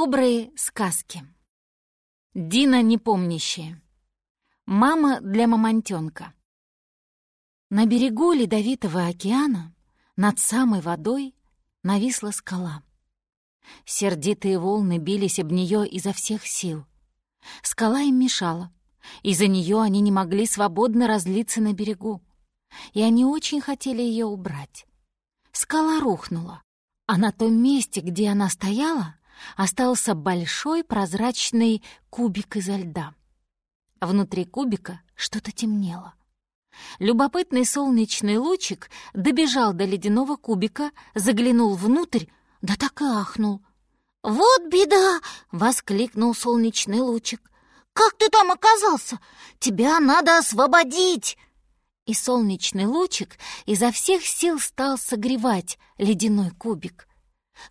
Добрые сказки. Дина непомнящая. Мама для мамонтенка. На берегу ледовитого океана, над самой водой, нависла скала. Сердитые волны бились об нее изо всех сил. Скала им мешала. Из-за нее они не могли свободно разлиться на берегу. И они очень хотели ее убрать. Скала рухнула, а на том месте, где она стояла, остался большой прозрачный кубик изо льда. Внутри кубика что-то темнело. Любопытный солнечный лучик добежал до ледяного кубика, заглянул внутрь, да так и ахнул. «Вот беда!» — воскликнул солнечный лучик. «Как ты там оказался? Тебя надо освободить!» И солнечный лучик изо всех сил стал согревать ледяной кубик.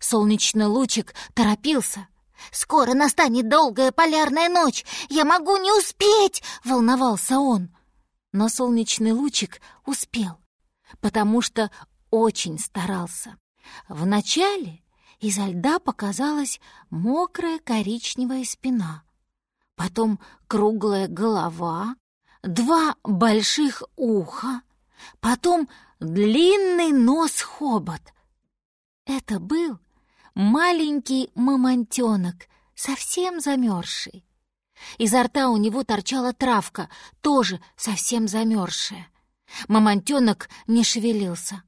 Солнечный лучик торопился. «Скоро настанет долгая полярная ночь! Я могу не успеть!» — волновался он. Но солнечный лучик успел, потому что очень старался. Вначале изо льда показалась мокрая коричневая спина, потом круглая голова, два больших уха, потом длинный нос-хобот — это был маленький мамонтенок, совсем замерзший. Изо рта у него торчала травка, тоже совсем замерзшая. Мамонтенок не шевелился.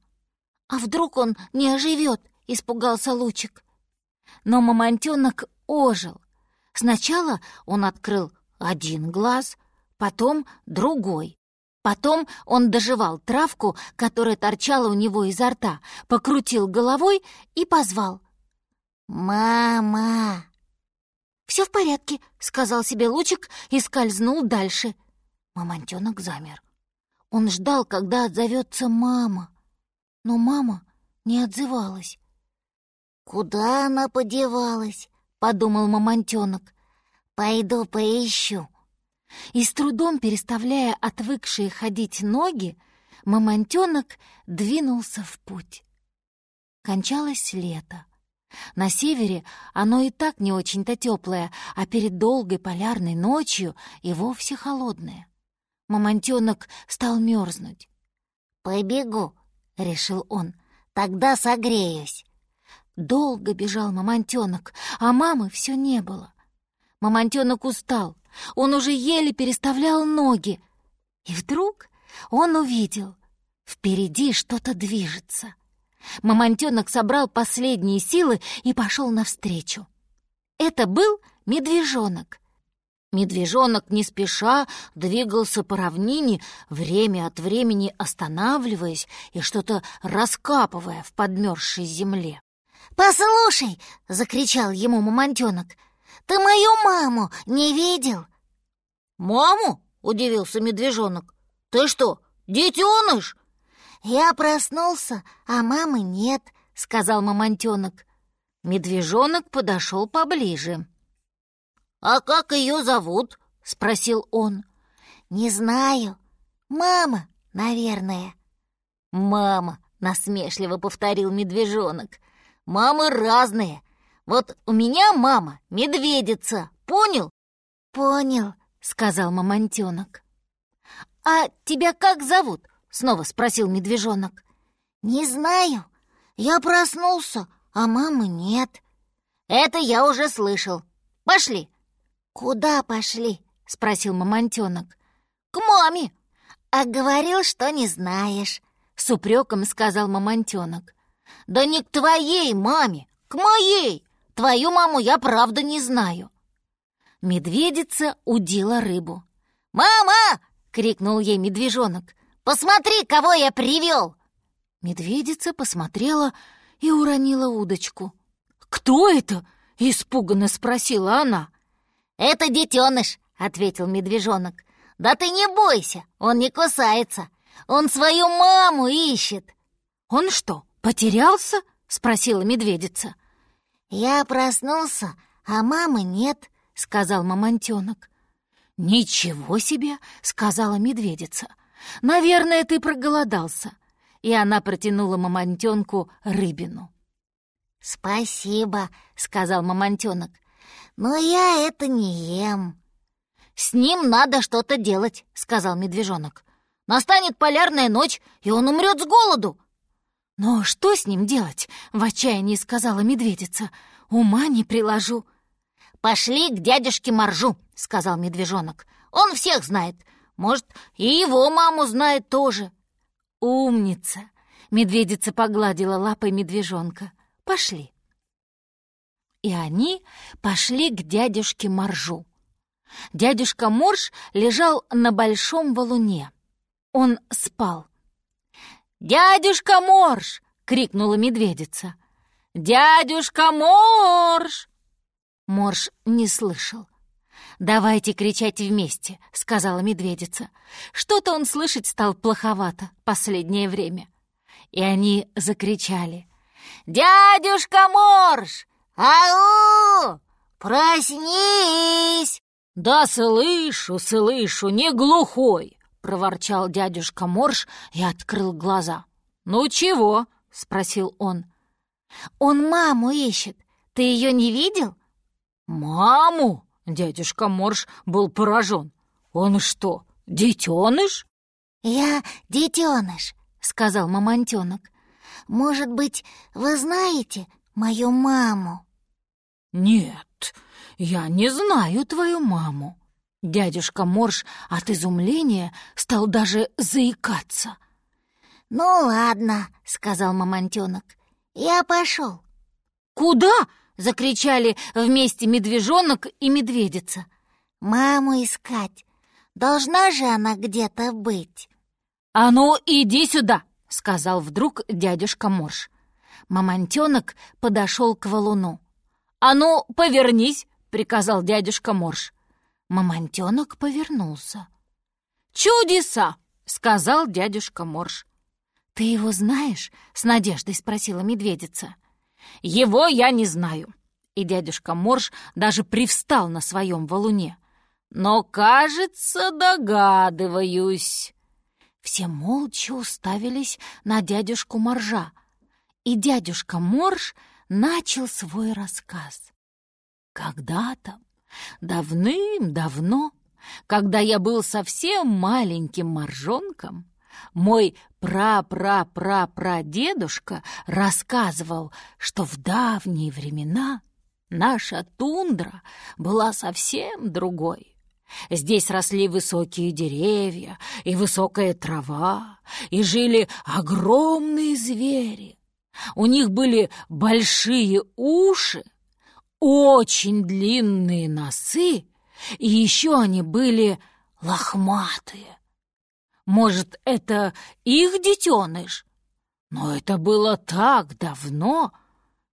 «А вдруг он не оживет?» — испугался Лучик. Но мамонтенок ожил. Сначала он открыл один глаз, потом другой. Потом он доживал травку, которая торчала у него изо рта, покрутил головой и позвал. «Мама!» «Все в порядке», — сказал себе Лучик и скользнул дальше. Мамонтенок замер. Он ждал, когда отзовется мама. Но мама не отзывалась. «Куда она подевалась?» — подумал мамонтенок. «Пойду поищу». И с трудом переставляя отвыкшие ходить ноги, мамонтенок двинулся в путь. Кончалось лето. На севере оно и так не очень-то теплое, а перед долгой полярной ночью и вовсе холодное. Мамонтенок стал мерзнуть. «Побегу», — решил он, — «тогда согреюсь». Долго бежал мамонтенок, а мамы все не было. Мамонтенок устал, он уже еле переставлял ноги. И вдруг он увидел, впереди что-то движется. Мамонтенок собрал последние силы и пошел навстречу. Это был медвежонок. Медвежонок не спеша двигался по равнине, время от времени останавливаясь и что-то раскапывая в подмерзшей земле. «Послушай!» — закричал ему мамонтенок — ты мою маму не видел?» «Маму?» — удивился медвежонок. «Ты что, детеныш?» «Я проснулся, а мамы нет», — сказал мамонтенок. Медвежонок подошел поближе. «А как ее зовут?» — спросил он. «Не знаю. Мама, наверное». «Мама», — насмешливо повторил медвежонок. «Мамы разные. Вот у меня мама медведица, понял?» «Понял», — сказал мамонтенок. «А тебя как зовут?» — снова спросил медвежонок. «Не знаю. Я проснулся, а мамы нет». «Это я уже слышал. Пошли». «Куда пошли?» — спросил мамонтенок. «К маме». «А говорил, что не знаешь», — с упреком сказал мамонтенок. «Да не к твоей маме, к моей. Твою маму я правда не знаю». Медведица удила рыбу. «Мама!» — крикнул ей медвежонок. «Посмотри, кого я привел!» Медведица посмотрела и уронила удочку. «Кто это?» — испуганно спросила она. «Это детеныш», — ответил медвежонок. «Да ты не бойся, он не кусается. Он свою маму ищет». «Он что, потерялся?» — спросила медведица. «Я проснулся, а мамы нет», — сказал мамонтенок. «Ничего себе!» — сказала медведица. «Наверное, ты проголодался». И она протянула мамонтенку рыбину. «Спасибо», — сказал мамонтенок. но я это не ем». «С ним надо что-то делать», — сказал медвежонок. «Настанет полярная ночь, и он умрет с голоду». «Но что с ним делать?» — в отчаянии сказала медведица. «Ума не приложу». «Пошли к дядюшке Маржу», — сказал медвежонок. «Он всех знает. Может, и его маму знает тоже». «Умница!» — медведица погладила лапой медвежонка. «Пошли». И они пошли к дядюшке Маржу. Дядюшка Морж лежал на большом валуне. Он спал. «Дядюшка Морж!» — крикнула медведица. «Дядюшка Морж!» Морж не слышал. «Давайте кричать вместе», — сказала медведица. Что-то он слышать стал плоховато последнее время. И они закричали. «Дядюшка Морж! Ау! Проснись!» «Да слышу, слышу, не глухой!» — проворчал дядюшка Морж и открыл глаза. «Ну чего?» — спросил он. «Он маму ищет. Ты ее не видел?» «Маму?» — дядюшка Морж был поражен. «Он что, детеныш?» «Я детеныш», — сказал мамонтенок. «Может быть, вы знаете мою маму?» «Нет, я не знаю твою маму». Дядюшка Морж от изумления стал даже заикаться. «Ну ладно», — сказал мамонтенок, — «я пошел». «Куда?» — закричали вместе медвежонок и медведица. «Маму искать. Должна же она где-то быть». «А ну, иди сюда!» — сказал вдруг дядюшка Морж. Мамонтенок подошел к валуну. «А ну, повернись!» — приказал дядюшка Морж. Мамонтенок повернулся. «Чудеса!» — сказал дядюшка Морж. «Ты его знаешь?» — с надеждой спросила медведица. «Его я не знаю». И дядюшка Морж даже привстал на своем валуне. «Но, кажется, догадываюсь». Все молча уставились на дядюшку Моржа, и дядюшка Морж начал свой рассказ. Когда-то, давным-давно, когда я был совсем маленьким моржонком, мой пра-пра-пра-прадедушка рассказывал, что в давние времена наша тундра была совсем другой. Здесь росли высокие деревья и высокая трава, и жили огромные звери. У них были большие уши, очень длинные носы, и еще они были лохматые. Может, это их детеныш? Но это было так давно,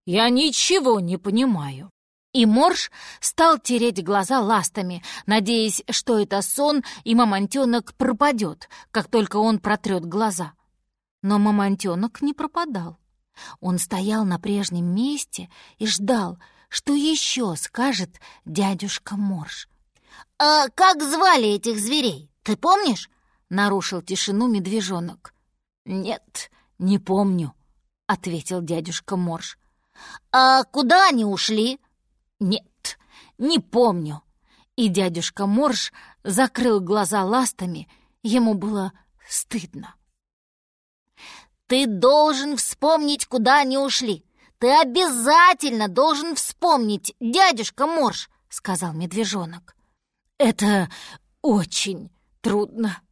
я ничего не понимаю. И Морж стал тереть глаза ластами, надеясь, что это сон, и мамонтенок пропадет, как только он протрет глаза. Но мамонтенок не пропадал. Он стоял на прежнем месте и ждал, что еще скажет дядюшка Морж. «А как звали этих зверей, ты помнишь?» — нарушил тишину медвежонок. «Нет, не помню», — ответил дядюшка Морж. «А куда они ушли?» «Нет, не помню». И дядюшка Морж закрыл глаза ластами, ему было стыдно. «Ты должен вспомнить, куда они ушли. Ты обязательно должен вспомнить, дядюшка Морж», — сказал медвежонок. «Это очень трудно»,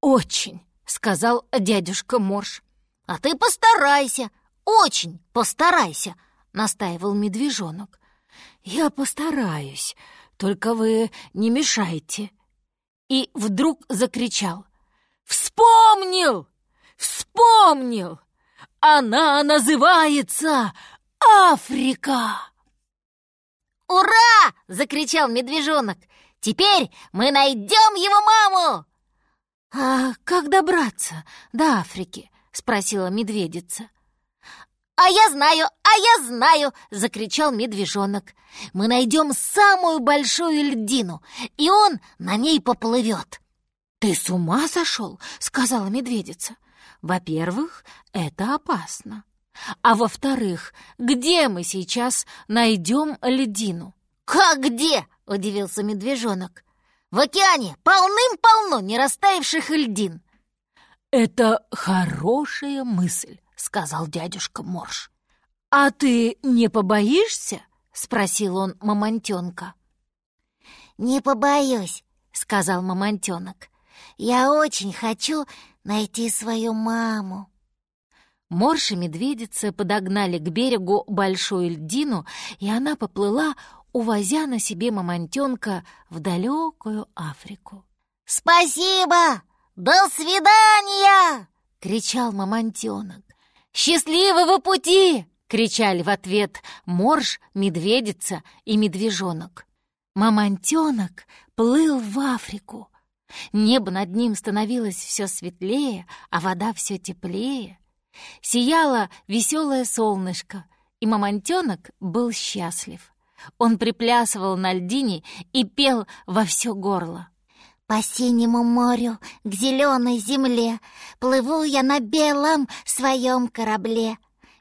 «Очень», — сказал дядюшка Морж. «А ты постарайся, очень постарайся», — настаивал медвежонок. «Я постараюсь, только вы не мешайте». И вдруг закричал. «Вспомнил! Вспомнил! Она называется Африка!» «Ура!» — закричал медвежонок. «Теперь мы найдем его маму!» «А как добраться до Африки?» — спросила медведица. «А я знаю, а я знаю!» — закричал медвежонок. «Мы найдем самую большую льдину, и он на ней поплывет!» «Ты с ума сошел?» — сказала медведица. «Во-первых, это опасно. А во-вторых, где мы сейчас найдем льдину? «Как где?» — удивился медвежонок. «В океане полным-полно не растаявших льдин». «Это хорошая мысль», — сказал дядюшка Морж. «А ты не побоишься?» — спросил он мамонтенка. «Не побоюсь», — сказал мамонтенок. «Я очень хочу найти свою маму». Морж и медведица подогнали к берегу большую льдину, и она поплыла, увозя на себе мамонтенка в далекую Африку. «Спасибо! До свидания!» — кричал мамонтенок. «Счастливого пути!» — кричали в ответ морж, медведица и медвежонок. Мамонтенок плыл в Африку. Небо над ним становилось все светлее, а вода все теплее. Сияло веселое солнышко, и мамонтенок был счастлив. Он приплясывал на льдине и пел во все горло. По синему морю, к зеленой земле Плыву я на белом своем корабле.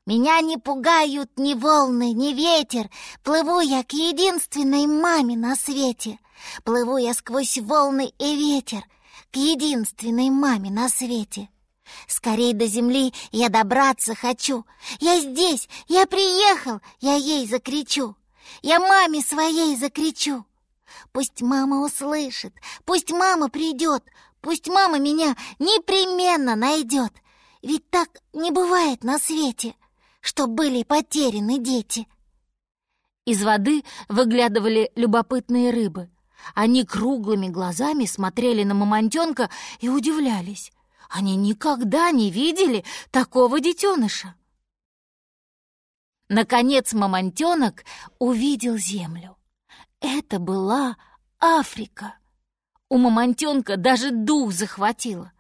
Меня не пугают ни волны, ни ветер. Плыву я к единственной маме на свете. Плыву я сквозь волны и ветер К единственной маме на свете. Скорей до земли я добраться хочу. Я здесь, я приехал, я ей закричу. Я маме своей закричу. Пусть мама услышит, пусть мама придет, пусть мама меня непременно найдет. Ведь так не бывает на свете, что были потеряны дети. Из воды выглядывали любопытные рыбы. Они круглыми глазами смотрели на мамонтенка и удивлялись. Они никогда не видели такого детеныша. Наконец мамонтенок увидел землю. Это была Африка. У мамонтенка даже дух захватило.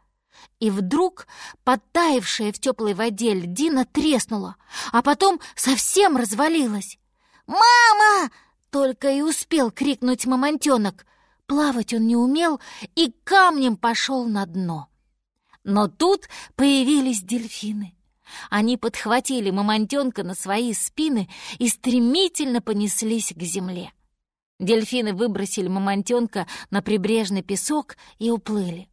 И вдруг подтаявшая в теплой воде льдина треснула, а потом совсем развалилась. «Мама!» — только и успел крикнуть мамонтенок. Плавать он не умел и камнем пошел на дно. Но тут появились дельфины. Они подхватили мамонтенка на свои спины и стремительно понеслись к земле. Дельфины выбросили мамонтенка на прибрежный песок и уплыли.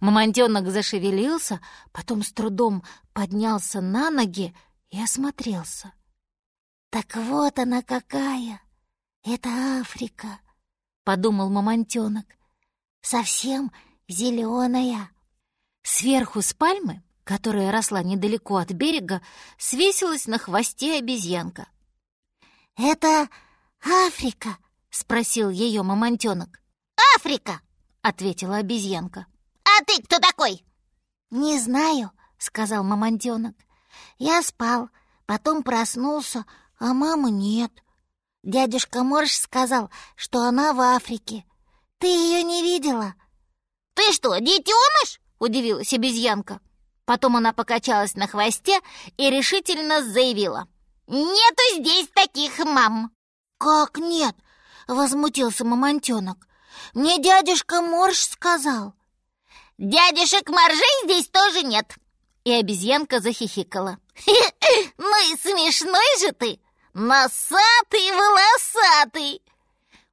Мамонтенок зашевелился, потом с трудом поднялся на ноги и осмотрелся. «Так вот она какая! Это Африка!» — подумал мамонтенок. «Совсем зеленая!» Сверху с пальмы, которая росла недалеко от берега, свесилась на хвосте обезьянка. «Это Африка!» — спросил ее мамонтенок. «Африка!» — ответила обезьянка. «А ты кто такой?» «Не знаю», — сказал мамонтенок. «Я спал, потом проснулся, а мамы нет. Дядюшка Морж сказал, что она в Африке. Ты ее не видела?» «Ты что, детеныш?» — удивилась обезьянка. Потом она покачалась на хвосте и решительно заявила. «Нету здесь таких мам!» «Как нет?» — возмутился мамонтенок. «Мне дядюшка Морж сказал». «Дядюшек Моржей здесь тоже нет!» И обезьянка захихикала. «Ну и смешной же ты! Носатый, волосатый!»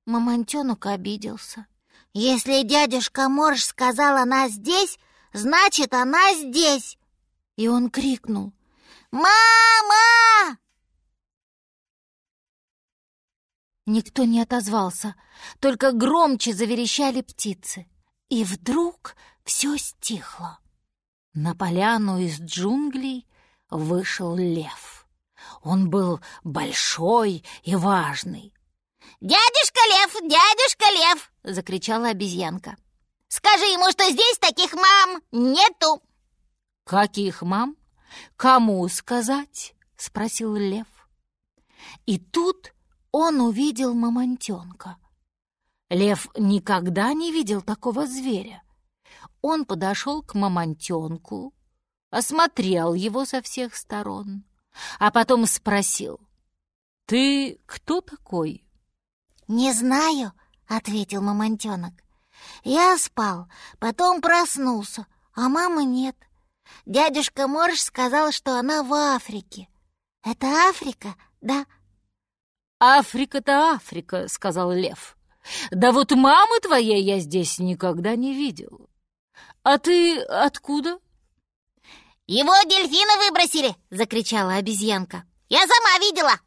Мамонтенок обиделся. «Если дядюшка Морж сказал, она здесь, значит, она здесь!» И он крикнул. «Мама!» Никто не отозвался, только громче заверещали птицы. И вдруг все стихло. На поляну из джунглей вышел лев. Он был большой и важный. «Дядюшка Лев! Дядюшка Лев!» — закричала обезьянка. «Скажи ему, что здесь таких мам нету!» «Каких мам? Кому сказать?» — спросил лев. И тут он увидел мамонтенка. Лев никогда не видел такого зверя. Он подошел к мамонтенку, осмотрел его со всех сторон, а потом спросил, «Ты кто такой?» «Не знаю», — ответил мамонтенок. «Я спал, потом проснулся, а мамы нет. Дядюшка Морж сказал, что она в Африке. Это Африка, да?» «Африка-то Африка», — сказал лев. «Да вот мамы твоей я здесь никогда не видел. А ты откуда?» «Его дельфины выбросили!» — закричала обезьянка. «Я сама видела!»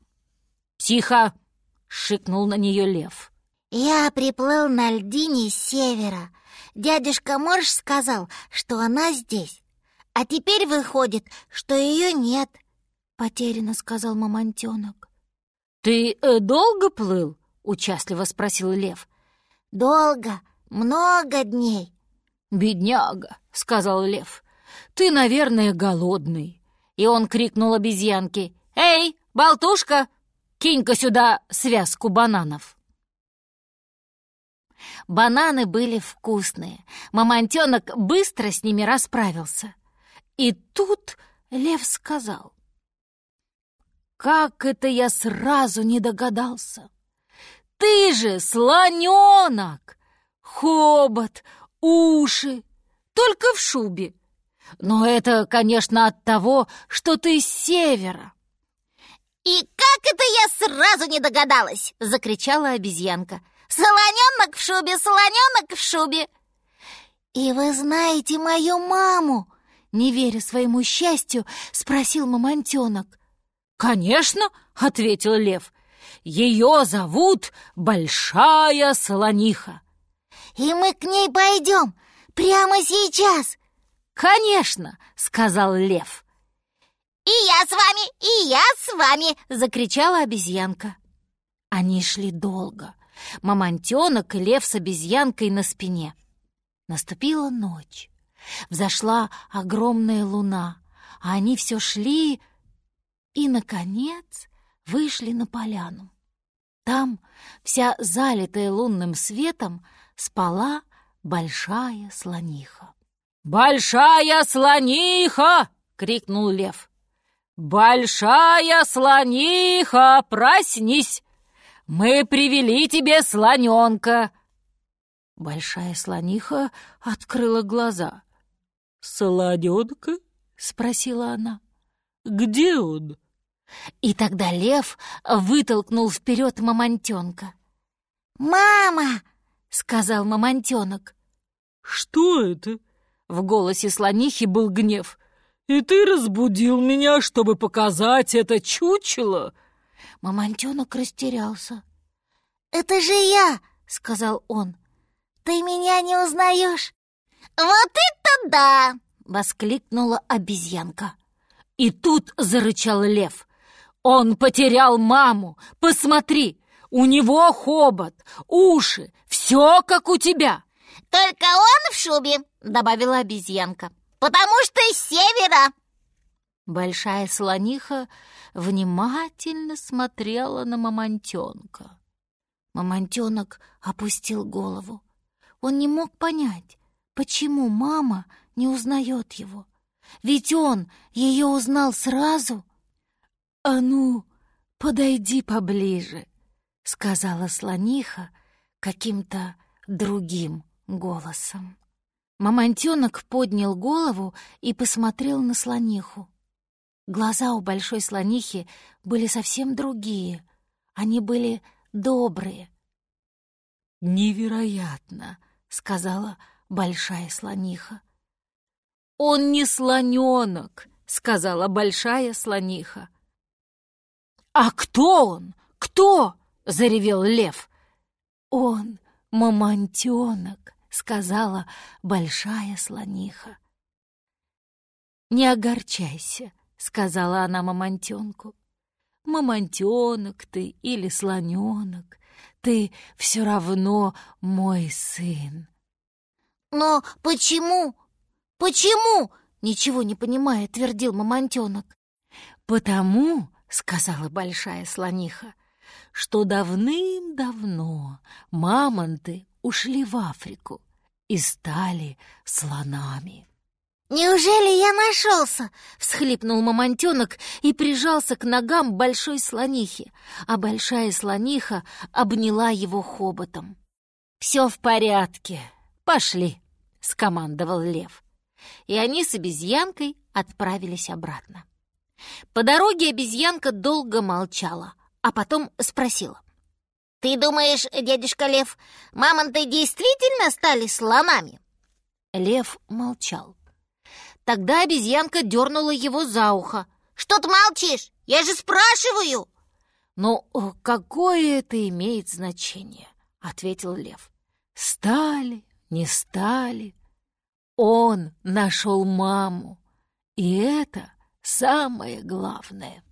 «Тихо!» — шикнул на нее лев. «Я приплыл на льдине с севера. Дядюшка Морж сказал, что она здесь. А теперь выходит, что ее нет», — потерянно сказал мамонтенок. «Ты э, долго плыл?» — участливо спросил лев. «Долго, много дней». «Бедняга», — сказал лев, — «ты, наверное, голодный». И он крикнул обезьянке, «Эй, болтушка, кинь-ка сюда связку бананов». Бананы были вкусные. Мамонтенок быстро с ними расправился. И тут лев сказал, «Как это я сразу не догадался! Ты же слоненок! Хобот, уши, только в шубе. Но это, конечно, от того, что ты с севера». «И как это я сразу не догадалась!» — закричала обезьянка. «Слоненок в шубе, слоненок в шубе!» «И вы знаете мою маму?» Не веря своему счастью, спросил мамонтенок. «Конечно!» — ответил лев. «Ее зовут Большая Слониха». «И мы к ней пойдем прямо сейчас!» «Конечно!» — сказал лев. «И я с вами, и я с вами!» — закричала обезьянка. Они шли долго. Мамонтенок и лев с обезьянкой на спине. Наступила ночь. Взошла огромная луна, а они все шли и, наконец, вышли на поляну. Там, вся залитая лунным светом, спала большая слониха. «Большая слониха!» — крикнул лев. «Большая слониха, проснись! Мы привели тебе слоненка!» Большая слониха открыла глаза. «Солоденка?» — спросила она. «Где он?» И тогда лев вытолкнул вперед мамонтенка. «Мама!» — сказал мамонтенок. «Что это?» — в голосе слонихи был гнев. «И ты разбудил меня, чтобы показать это чучело?» Мамонтенок растерялся. «Это же я!» — сказал он. «Ты меня не узнаешь?» «Вот это да!» — воскликнула обезьянка. И тут зарычал лев. «Он потерял маму! Посмотри! У него хобот, уши, все как у тебя!» «Только он в шубе!» — добавила обезьянка. «Потому что из севера!» Большая слониха внимательно смотрела на мамонтенка. Мамонтенок опустил голову. Он не мог понять, Почему мама не узнает его? Ведь он ее узнал сразу. «А ну, подойди поближе», — сказала слониха каким-то другим голосом. Мамонтенок поднял голову и посмотрел на слониху. Глаза у большой слонихи были совсем другие. Они были добрые. «Невероятно!» — сказала большая слониха. «Он не слоненок», — сказала большая слониха. «А кто он? Кто?» — заревел лев. «Он мамонтенок», — сказала большая слониха. «Не огорчайся», — сказала она мамонтенку. «Мамонтенок ты или слоненок, ты все равно мой сын». «Но почему? Почему?» «Ничего не понимая», — твердил мамонтенок. «Потому», — сказала большая слониха, «что давным-давно мамонты ушли в Африку и стали слонами». «Неужели я нашелся?» — всхлипнул мамонтенок и прижался к ногам большой слонихи, а большая слониха обняла его хоботом. «Все в порядке», «Пошли!» — скомандовал лев. И они с обезьянкой отправились обратно. По дороге обезьянка долго молчала, а потом спросила. «Ты думаешь, дядюшка Лев, мамонты действительно стали слонами?» Лев молчал. Тогда обезьянка дернула его за ухо. «Что ты молчишь? Я же спрашиваю!» «Ну, какое это имеет значение?» — ответил лев. «Стали, не стали. Он нашел маму, и это самое главное».